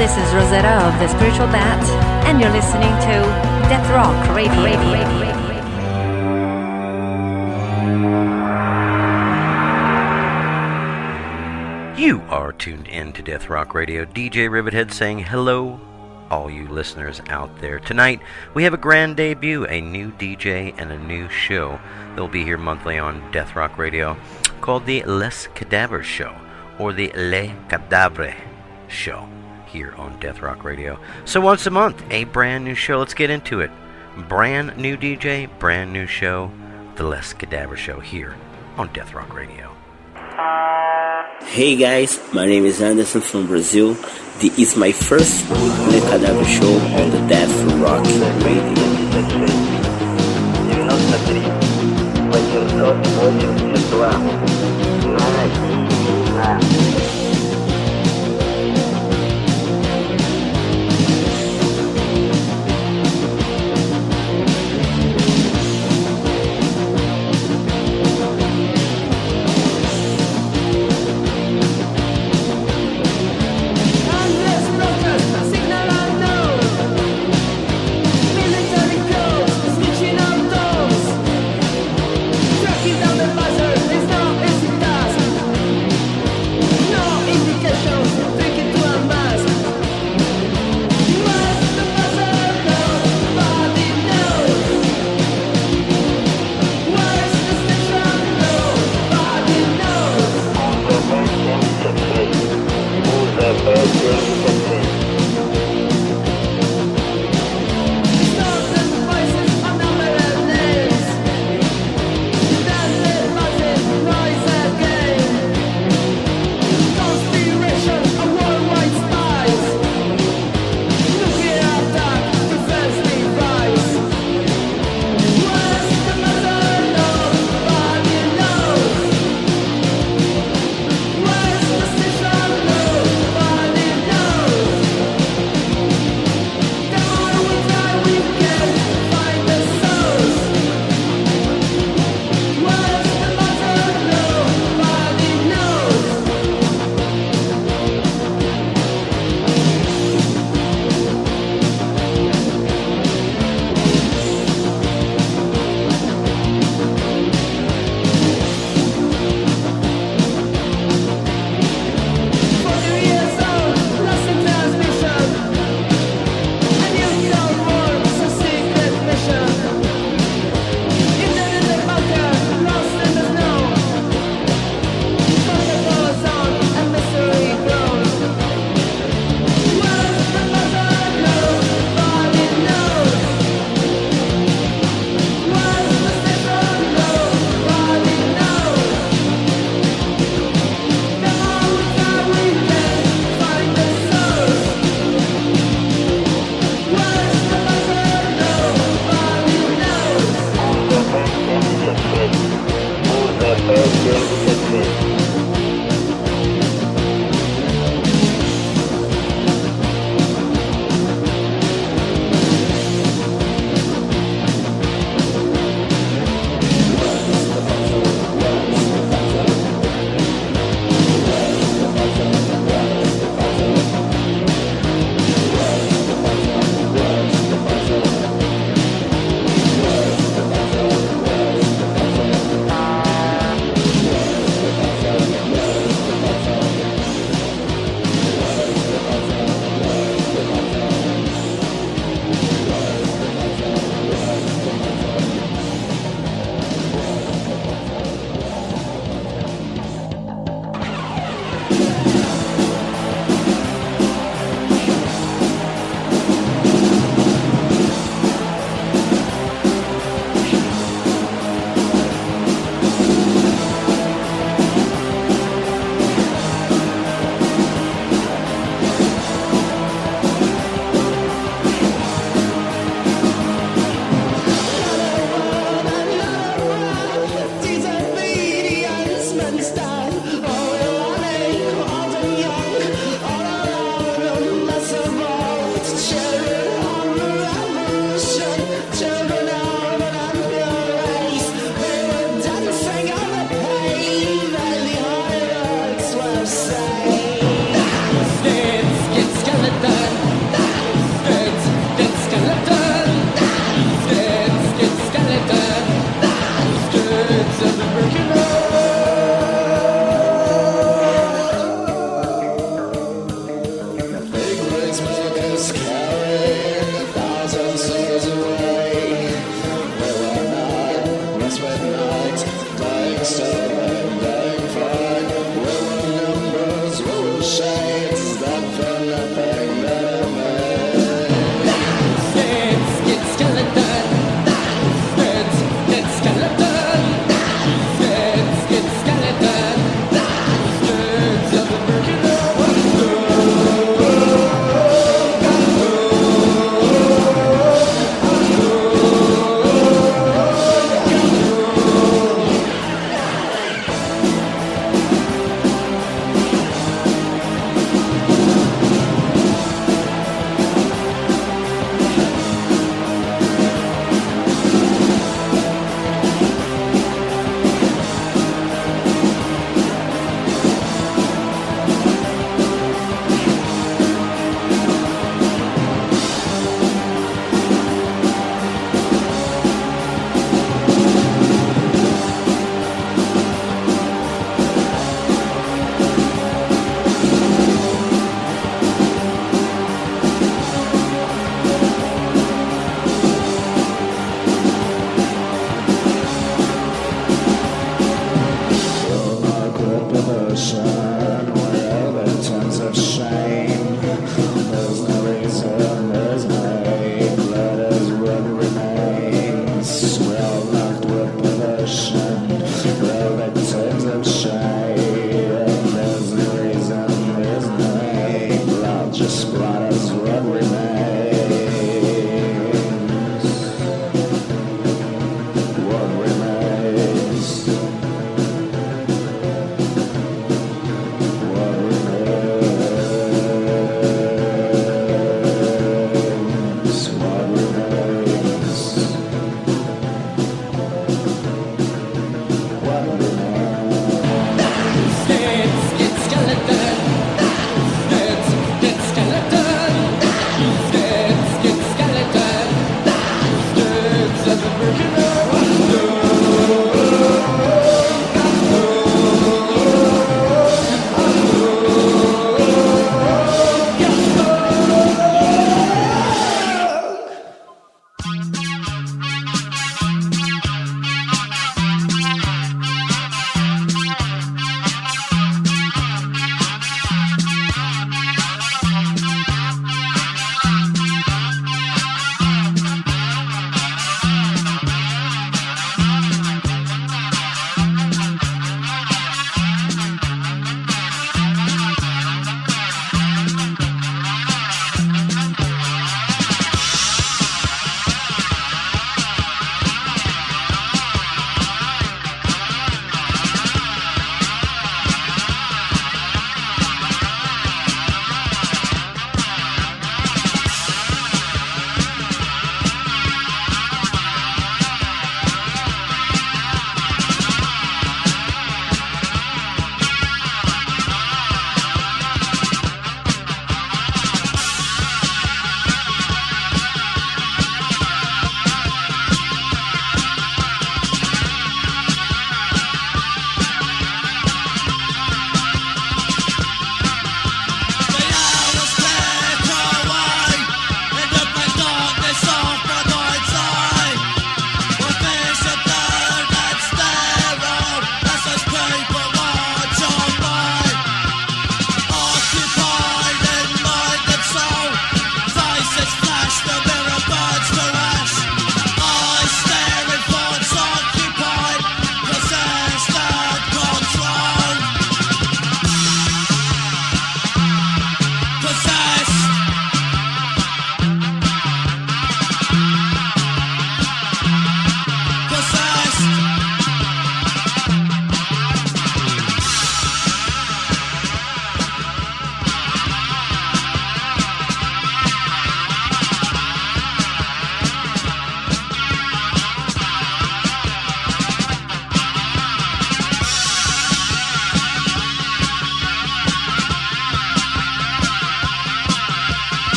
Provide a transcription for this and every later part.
this is Rosetta of the Spiritual Bat, and you're listening to Death Rock Radio. Radio. You are tuned in to Death Rock Radio. DJ Rivethead saying hello, all you listeners out there. Tonight, we have a grand debut, a new DJ and a new show that will be here monthly on Death Rock Radio called the Les Cadavres Show, or the Les Cadavres Show here on Death Rock Radio. So once a month, a brand new show. Let's get into it. Brand new DJ, brand new show, the Les Cadavres Show here on Death Rock Radio. Hey guys, my name is Anderson from Brazil. This is my first Le Cadaver show on the Death Rock Radio.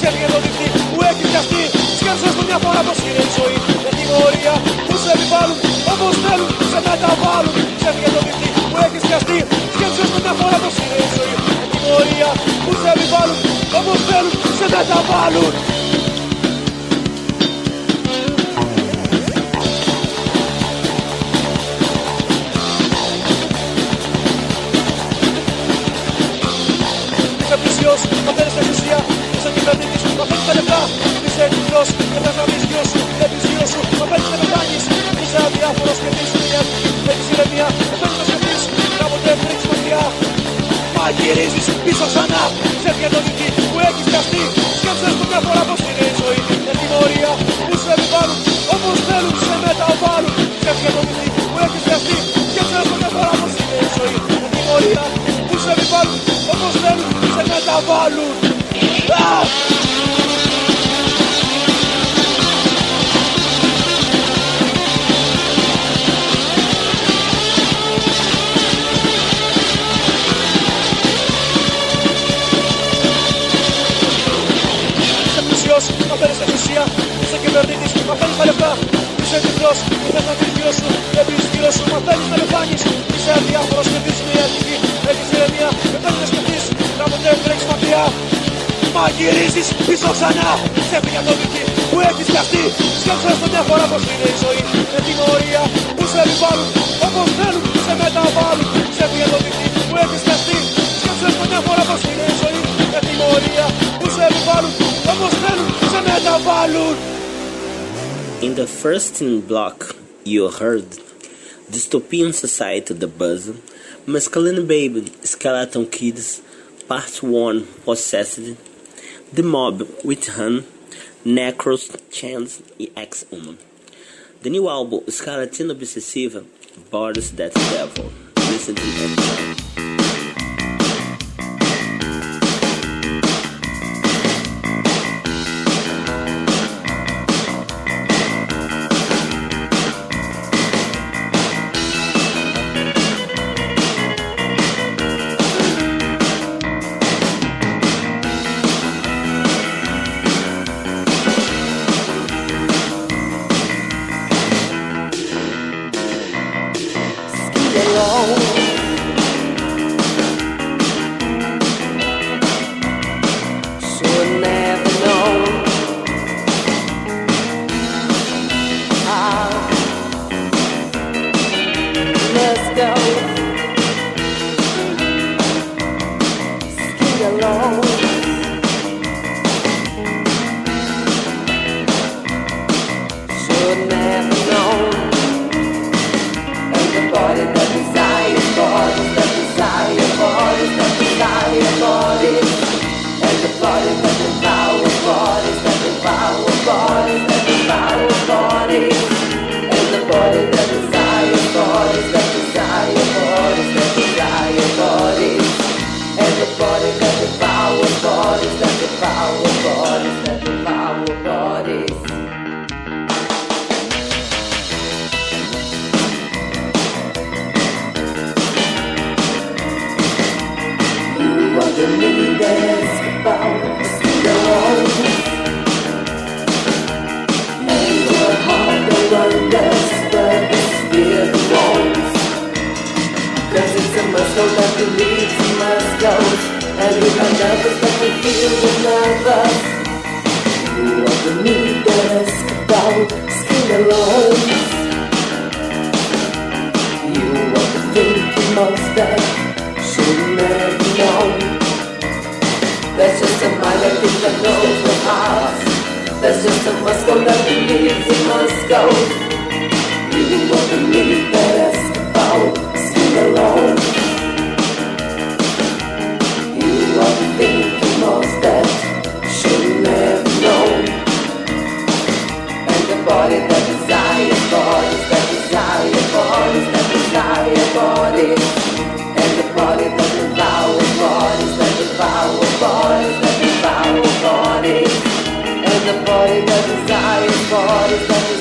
ξέρει το τον που έχει πιαστεί Σκέψες του μια φορά το είναι ζωή. Με την που σε επιβάλλουν όπως θέλουν σε μεταβάλλουν. Ξέρει το τον που έχει πιαστεί Σκέψες του μια φορά το είναι ζωή. Με την που σε επιβάλλουν όπως θέλουν σε μεταβάλλουν. Μετά να δεις γιο σου, σου Μα να πεθάνεις Είσαι αδιάφορος και της πίσω ξανά. Σε μια δοτική που έχεις πιαστεί και η ζωή. Που σε επιβάλλουν Όπως θέλουν σε μεταβάλλουν. Σε το δική που έχεις και Σκέψε στο είναι η ζωή. Που σε επιβάλλουν θέλουν σε μεταβάλλουν. Ah! Είσαι μικρός, είδες να την γύρω σου, δεν πεις γύρω σου, μαθαίνεις να πεθάνεις Είσαι αδιάφορος και δεις μια εθνική, έχεις ηρεμία, δεν πρέπει να σκεφτείς Να μου δεν τρέξεις μακριά, μα πίσω ξανά Σε μια το που έχεις πιαστεί, σκέψε στο μια φορά πως είναι η ζωή Με την ορία που σε επιβάλλουν, όπως θέλουν σε μεταβάλλουν Σε μια το που έχεις πιαστεί, σκέψε στο φορά πως είναι η ζωή Με την που σε επιβάλλουν, όπως θέλουν σε μεταβάλλουν. In the first block you heard Dystopian Society The Buzz, Masculine Baby Skeleton Kids Part 1 Possessed, The Mob with Han, Necros, Chance e Ex-Human. The new album Skeleton Obsessiva Borders That Devil. Recently. Oh. everything that goes for us. The system must go, the community must go.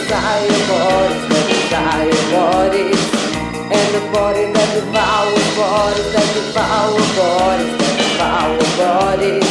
desire bodies, that desire bodies, and the body that devour bodies, that devour bodies, that devour bodies.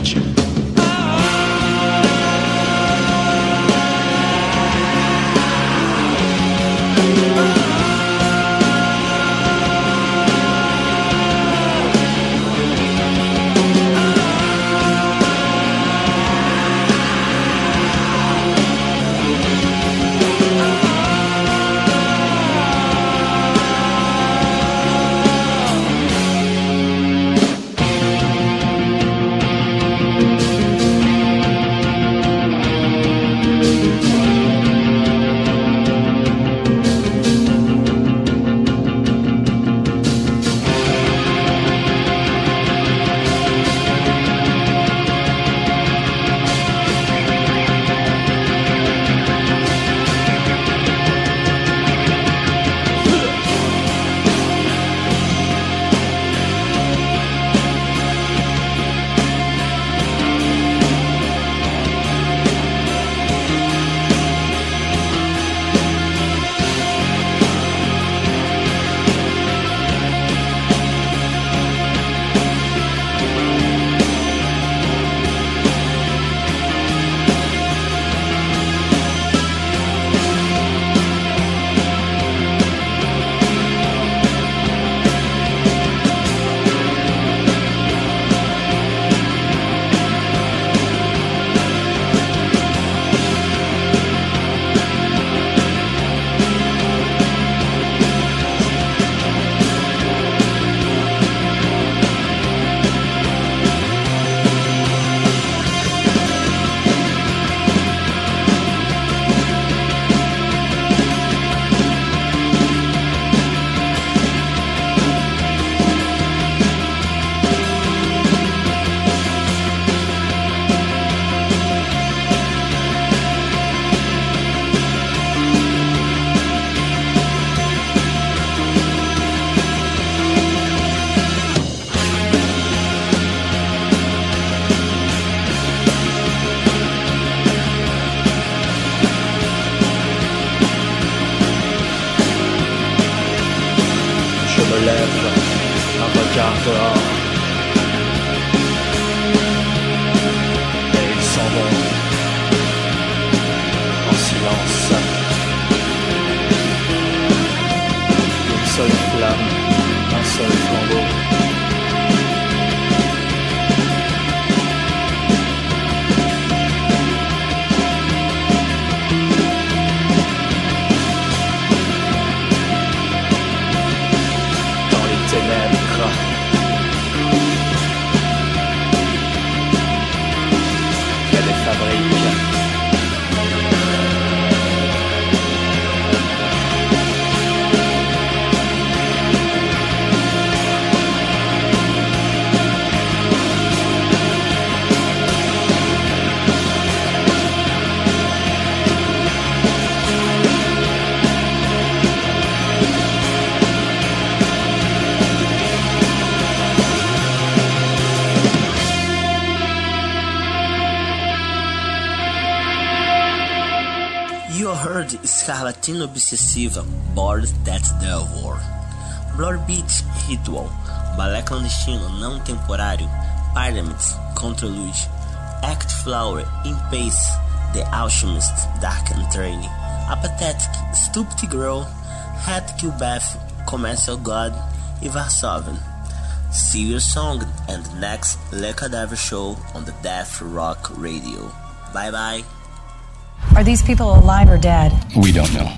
Fabriques. En Scarlatina Obsessiva, Bored That Devil. Blood Beat Ritual, Balé Clandestino Não Temporário, Parliament Contra Lude, Act Flower In Pace, The Alchemist, Dark and Trainy, Apathetic, Pathetic, Stupid Girl, Had to Kill Beth, Commercial God e Varsoven. See your song and the next Les Cadavres show on the Death Rock Radio. Bye bye. Are these people alive or dead? We don't know.